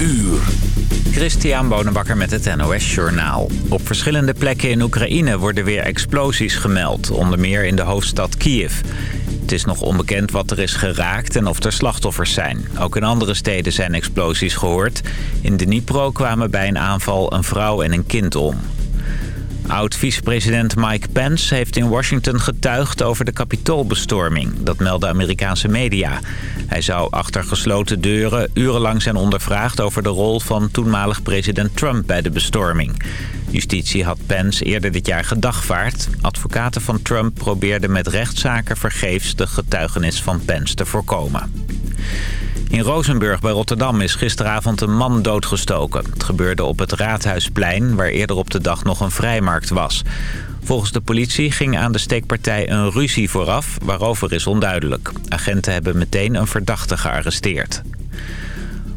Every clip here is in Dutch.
uur. Christian Bonenbakker met het NOS Journaal. Op verschillende plekken in Oekraïne worden weer explosies gemeld. Onder meer in de hoofdstad Kiev. Het is nog onbekend wat er is geraakt en of er slachtoffers zijn. Ook in andere steden zijn explosies gehoord. In Dnipro kwamen bij een aanval een vrouw en een kind om. Oud-vicepresident Mike Pence heeft in Washington getuigd over de kapitoolbestorming. Dat melden Amerikaanse media. Hij zou achter gesloten deuren urenlang zijn ondervraagd over de rol van toenmalig president Trump bij de bestorming. Justitie had Pence eerder dit jaar gedagvaard. Advocaten van Trump probeerden met rechtszaken vergeefs de getuigenis van Pence te voorkomen. In Rozenburg bij Rotterdam is gisteravond een man doodgestoken. Het gebeurde op het Raadhuisplein, waar eerder op de dag nog een vrijmarkt was. Volgens de politie ging aan de steekpartij een ruzie vooraf, waarover is onduidelijk. Agenten hebben meteen een verdachte gearresteerd.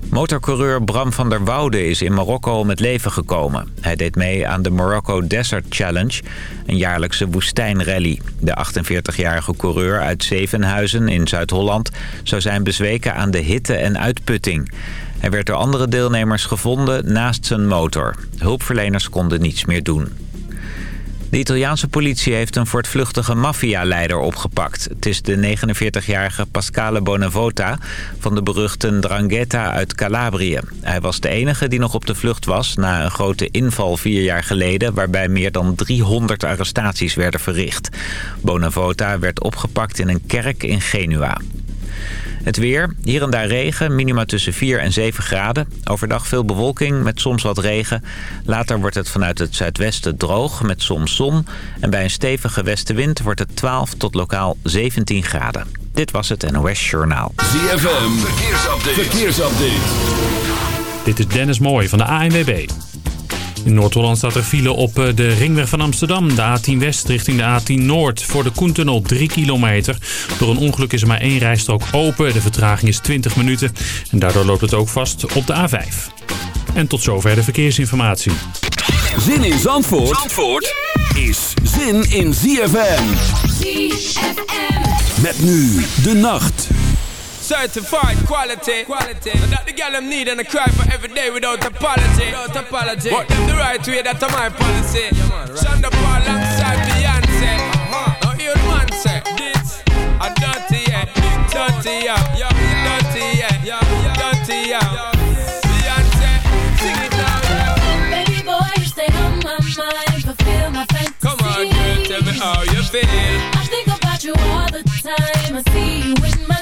Motorcoureur Bram van der Woude is in Marokko om het leven gekomen. Hij deed mee aan de Morocco Desert Challenge, een jaarlijkse woestijnrally. De 48-jarige coureur uit Zevenhuizen in Zuid-Holland zou zijn bezweken aan de hitte en uitputting. Hij werd door andere deelnemers gevonden naast zijn motor. Hulpverleners konden niets meer doen. De Italiaanse politie heeft een voortvluchtige maffialeider opgepakt. Het is de 49-jarige Pascale Bonavota van de beruchte Drangheta uit Calabrië. Hij was de enige die nog op de vlucht was na een grote inval vier jaar geleden... waarbij meer dan 300 arrestaties werden verricht. Bonavota werd opgepakt in een kerk in Genua. Het weer, hier en daar regen, minima tussen 4 en 7 graden. Overdag veel bewolking met soms wat regen. Later wordt het vanuit het zuidwesten droog met soms zon. En bij een stevige westenwind wordt het 12 tot lokaal 17 graden. Dit was het NOS Journaal. ZFM, verkeersupdate. verkeersupdate. Dit is Dennis Mooij van de ANWB. In Noord-Holland staat er file op eh, de ringweg van Amsterdam. De A10 West richting de A10 Noord. Voor de Koentunnel 3 kilometer. Door een ongeluk is er maar één rijstrook open. De vertraging is 20 minuten. En daardoor loopt het ook vast op de A5. En tot zover de verkeersinformatie. Zin in Zandvoort, Zandvoort is zin in ZFM. ZFM. Met nu de nacht. Certified quality. quality. And that the girl them need and I cry for every day without apology. Without apology. But them the right way, that's my policy. Yeah, man, right. Shonda Paul alongside Beyonce. Uh-huh. Now hear the man say, this a dirty yeah, dirty yeah, yeah, dirty yeah, yeah, dirty yeah. Beyonce, sing it now, yeah. Baby boy, you stay on my mind, fulfill my fantasy. Come on, girl, tell me how you feel. I think about you all the time. I see you in my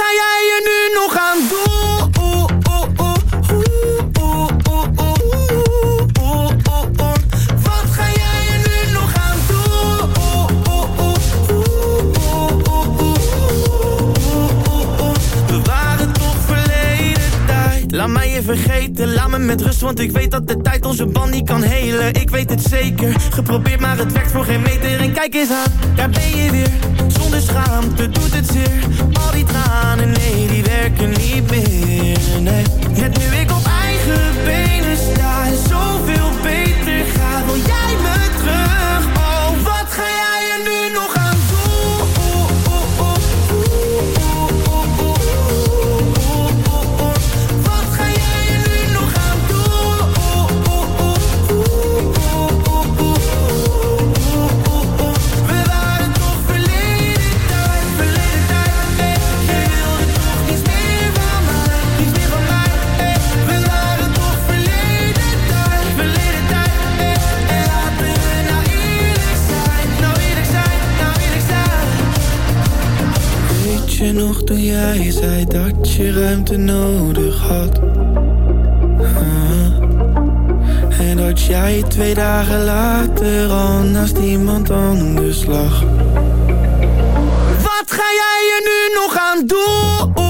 ga jij je nu nog aan doen? Laat mij je vergeten, laat me met rust Want ik weet dat de tijd onze band niet kan helen. Ik weet het zeker, geprobeerd maar het werkt voor geen meter. En kijk eens aan, daar ben je weer. Schaamte doet het zeer. Al die tranen, nee, die werken niet meer. Nee, net nu ik op je ruimte nodig had? En dat jij twee dagen later al naast iemand anders lag. Wat ga jij er nu nog aan doen?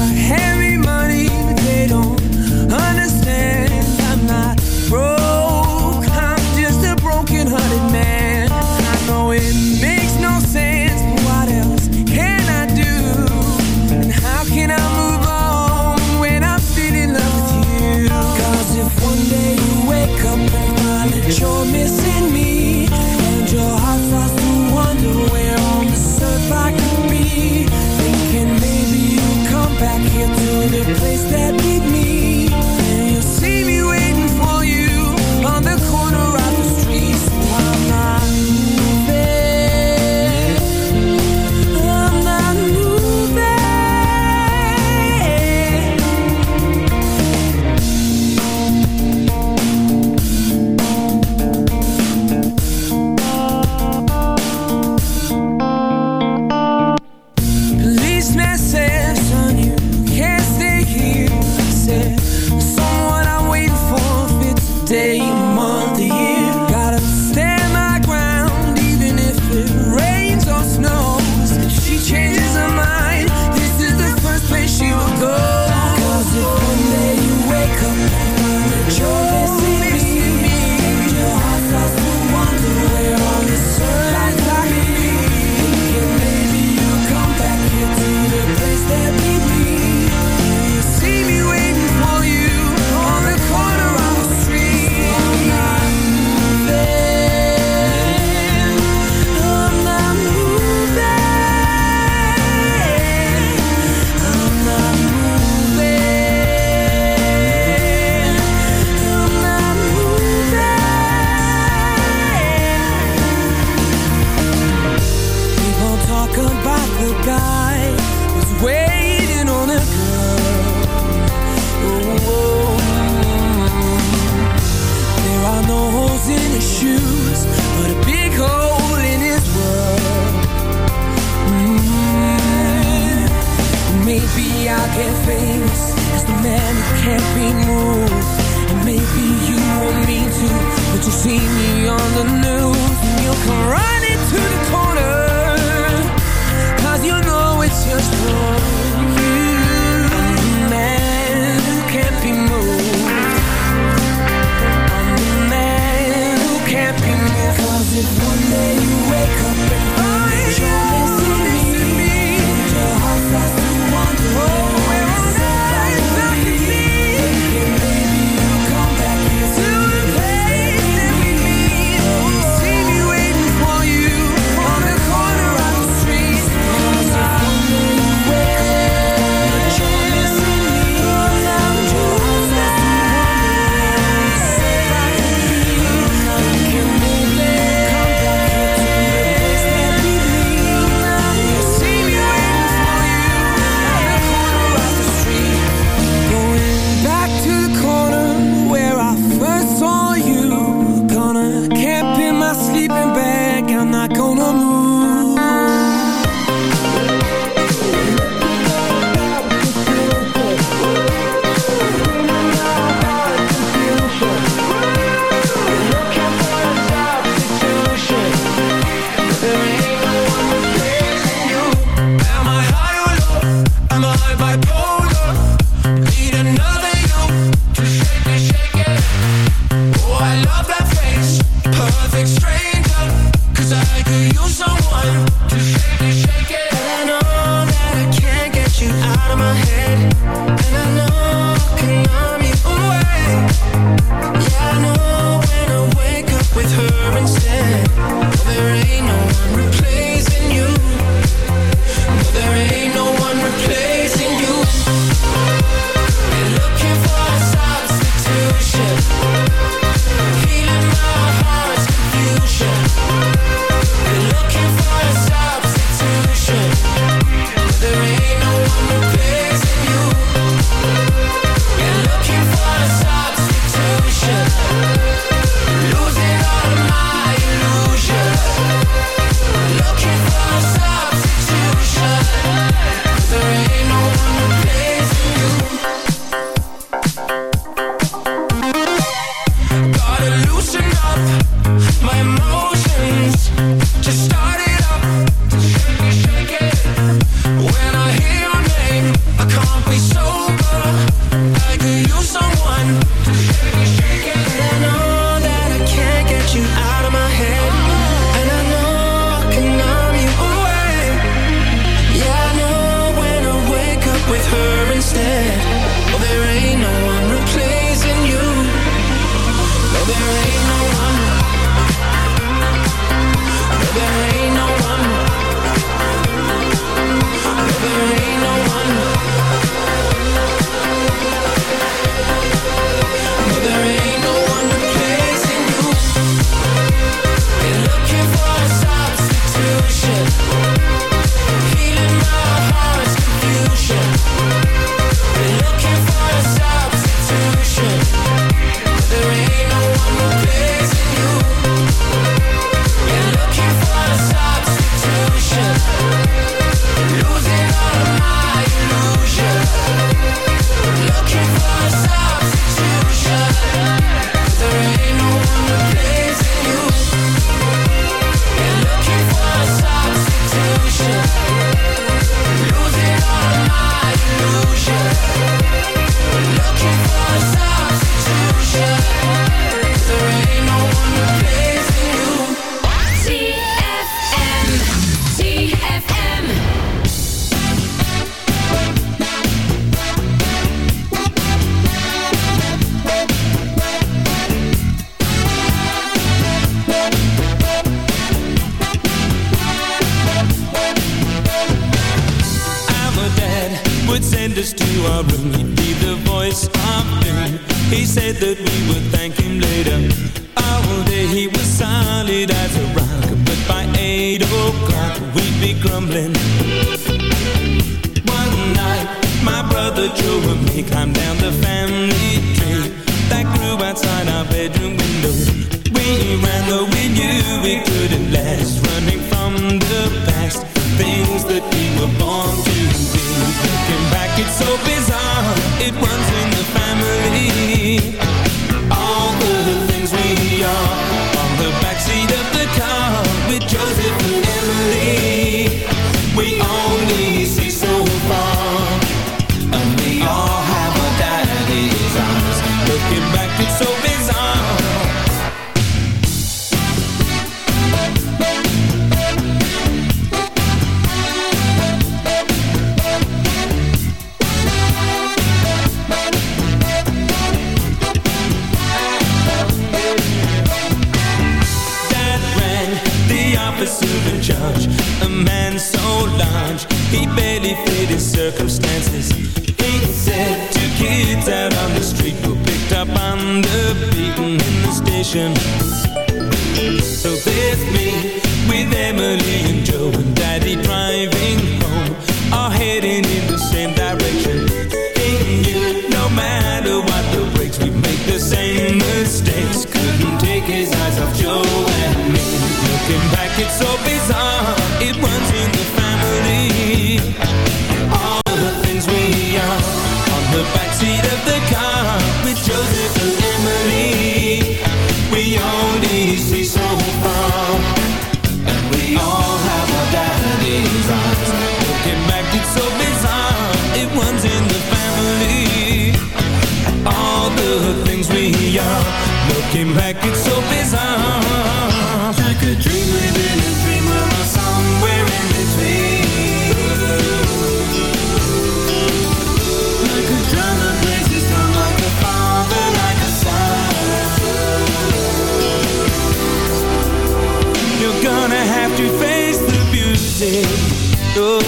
Oh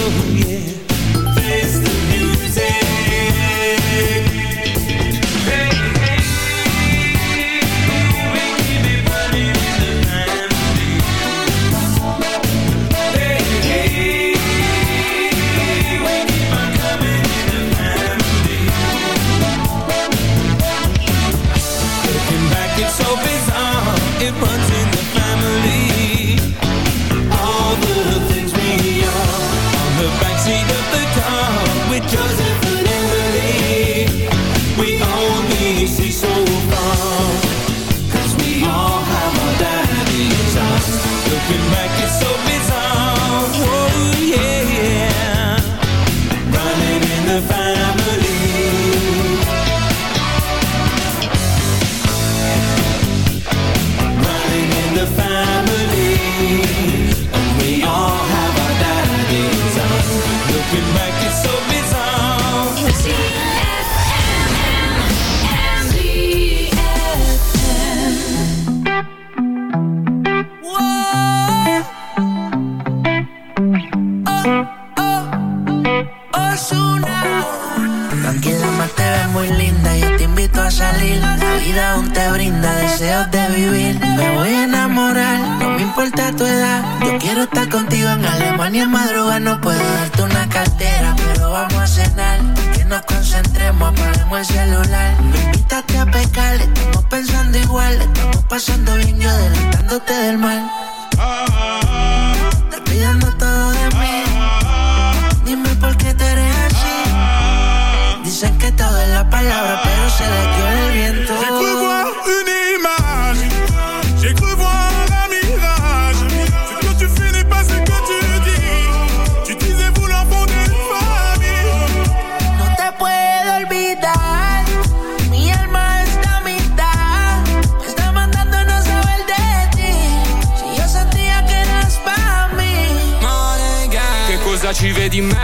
yeah. palabra, pero se la lleva el viento. J'ai cru voir une image, j'ai cru voir un mirage. Ce que tu fais pas ce que tu disais. No te puedo olvidar, mi alma está a. Me está mandando no saber de ti. Si yo sentía que eras para mí. Cosa ci vedi me?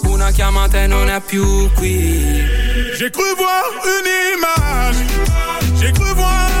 Una chiamata e non è più qui J'ai cru voir une image, j'ai cru voir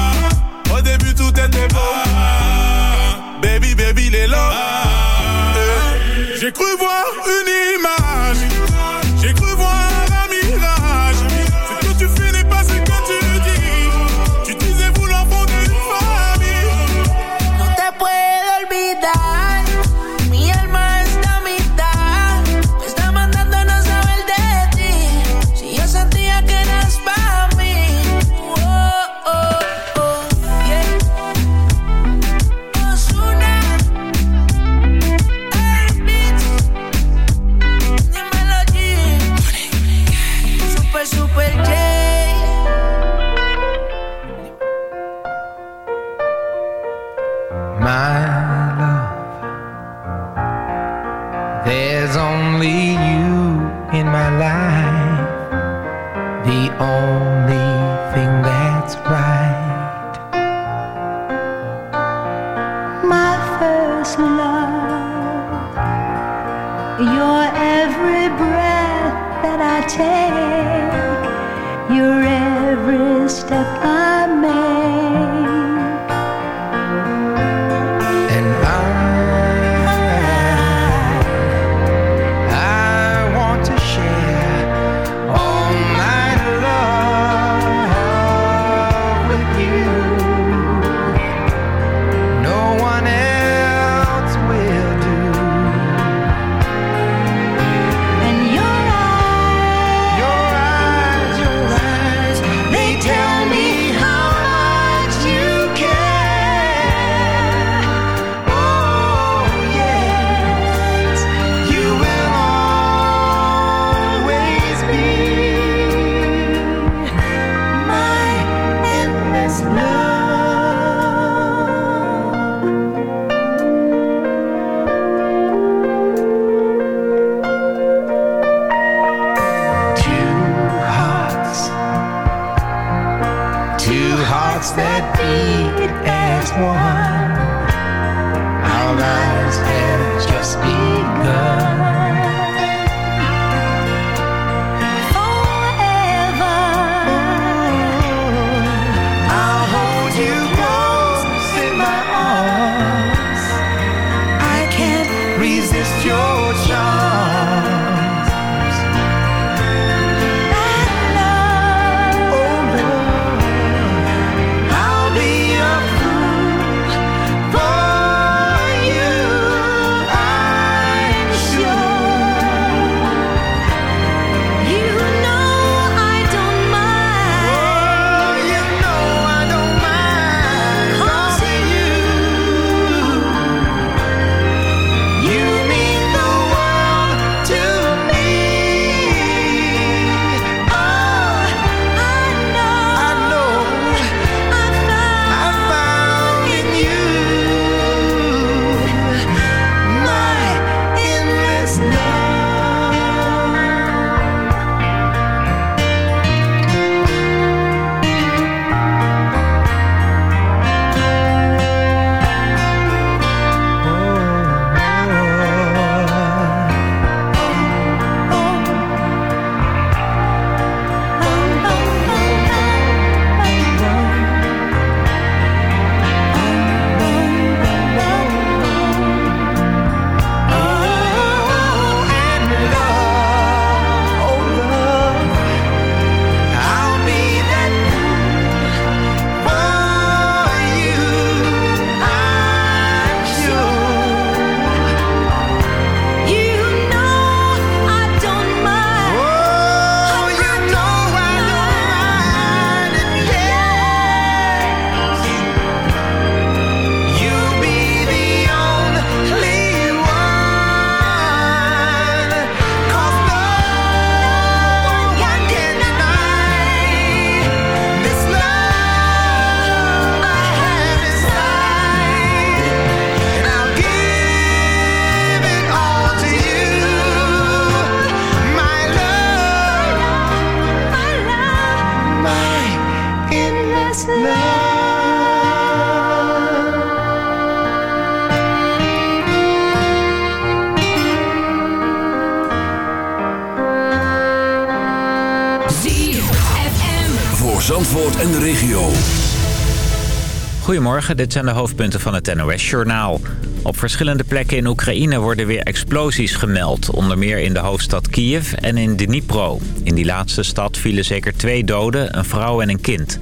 Dit zijn de hoofdpunten van het NOS-journaal. Op verschillende plekken in Oekraïne worden weer explosies gemeld. Onder meer in de hoofdstad Kiev en in Dnipro. In die laatste stad vielen zeker twee doden, een vrouw en een kind.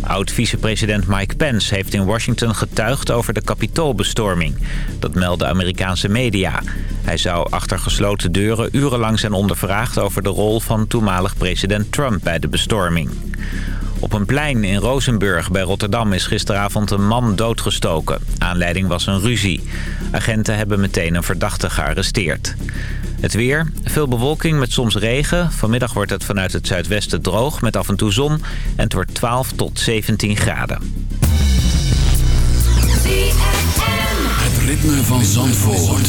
Oud-vicepresident Mike Pence heeft in Washington getuigd over de kapitoolbestorming. Dat melden Amerikaanse media. Hij zou achter gesloten deuren urenlang zijn ondervraagd over de rol van toenmalig president Trump bij de bestorming. Op een plein in Rozenburg bij Rotterdam is gisteravond een man doodgestoken. Aanleiding was een ruzie. Agenten hebben meteen een verdachte gearresteerd. Het weer, veel bewolking met soms regen. Vanmiddag wordt het vanuit het zuidwesten droog met af en toe zon. En het wordt 12 tot 17 graden. Het ritme van Zandvoort.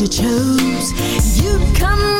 You chose. You'd come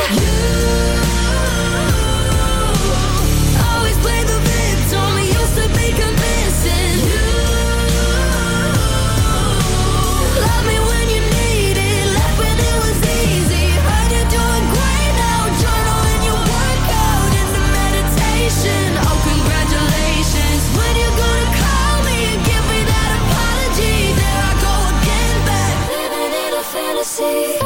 say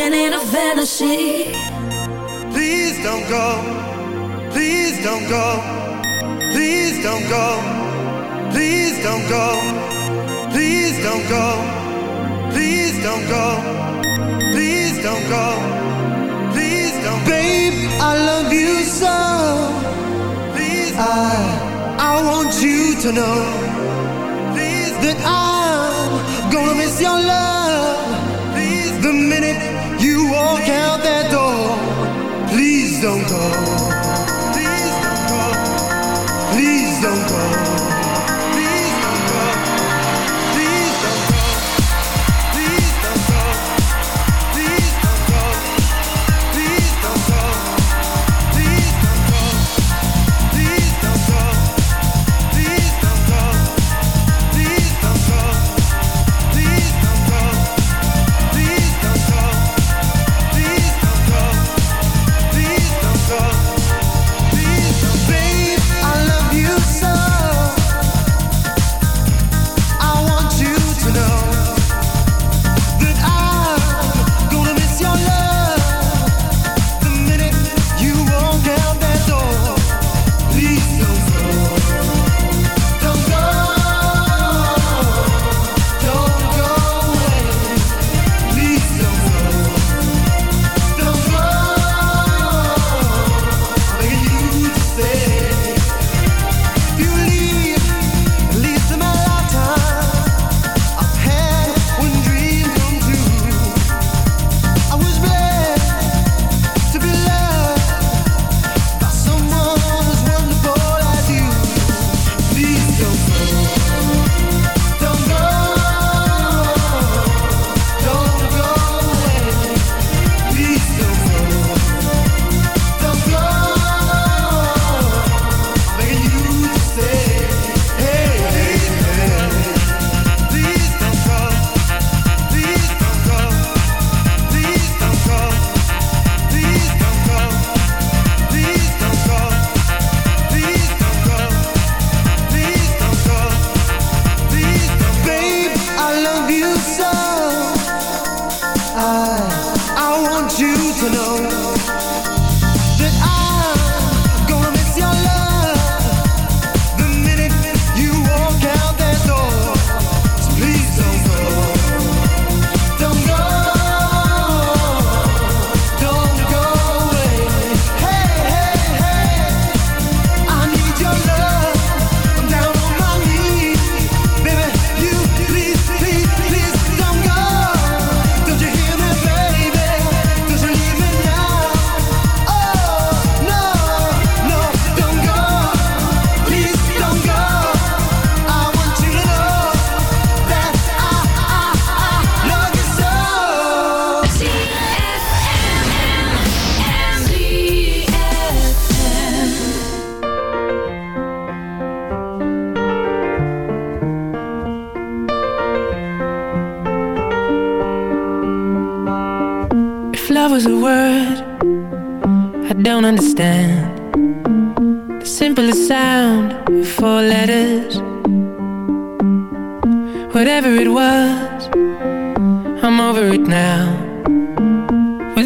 living in a fantasy. Please don't go. Please don't go. Please don't go. Please don't go. Please don't go. Please don't go. Please don't go. Please don't Babe, I love you so. Please I I want you to know Please that I'm gonna miss your love. Please the minute you walk out that door. Please don't go.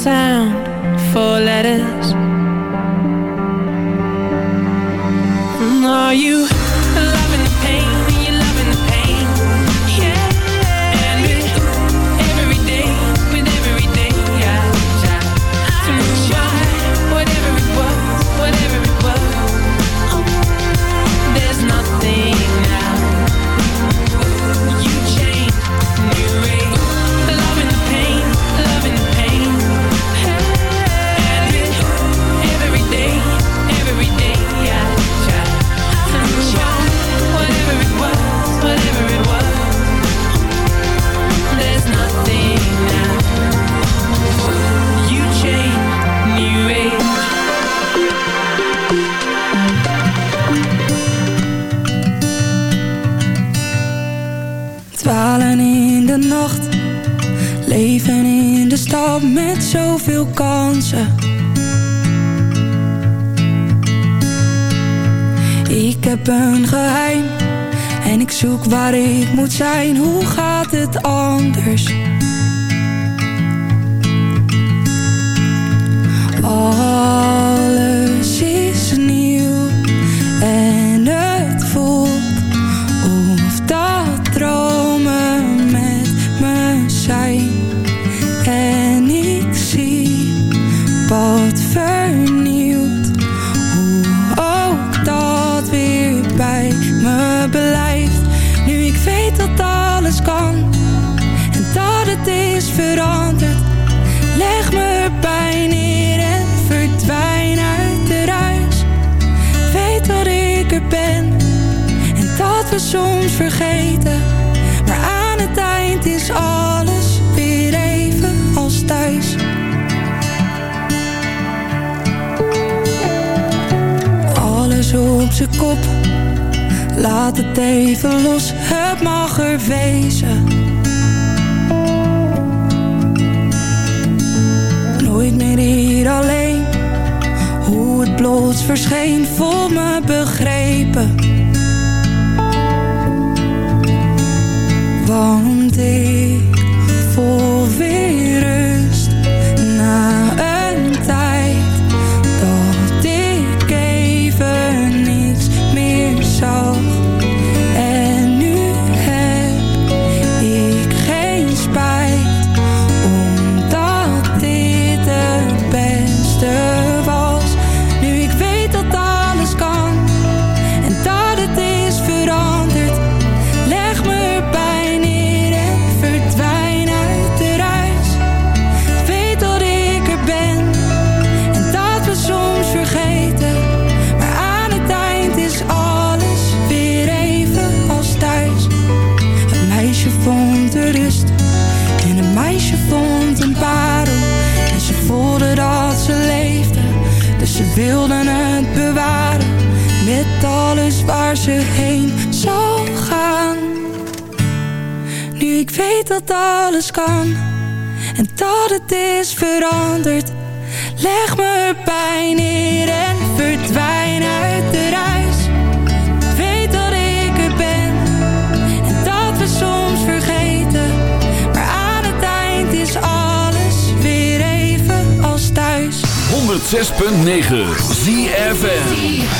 sound for letters. zijn, hoe gaat het anders? kop. Laat het even los, het mag er wezen. Nooit meer hier alleen. Hoe het plots verscheen, voel me begrepen. Want ik voel weer alles kan en dat het is veranderd. Leg me pijn neer en verdwijn uit de ruis. Weet dat ik er ben en dat we soms vergeten. Maar aan het eind is alles weer even als thuis. 106.9 ZFN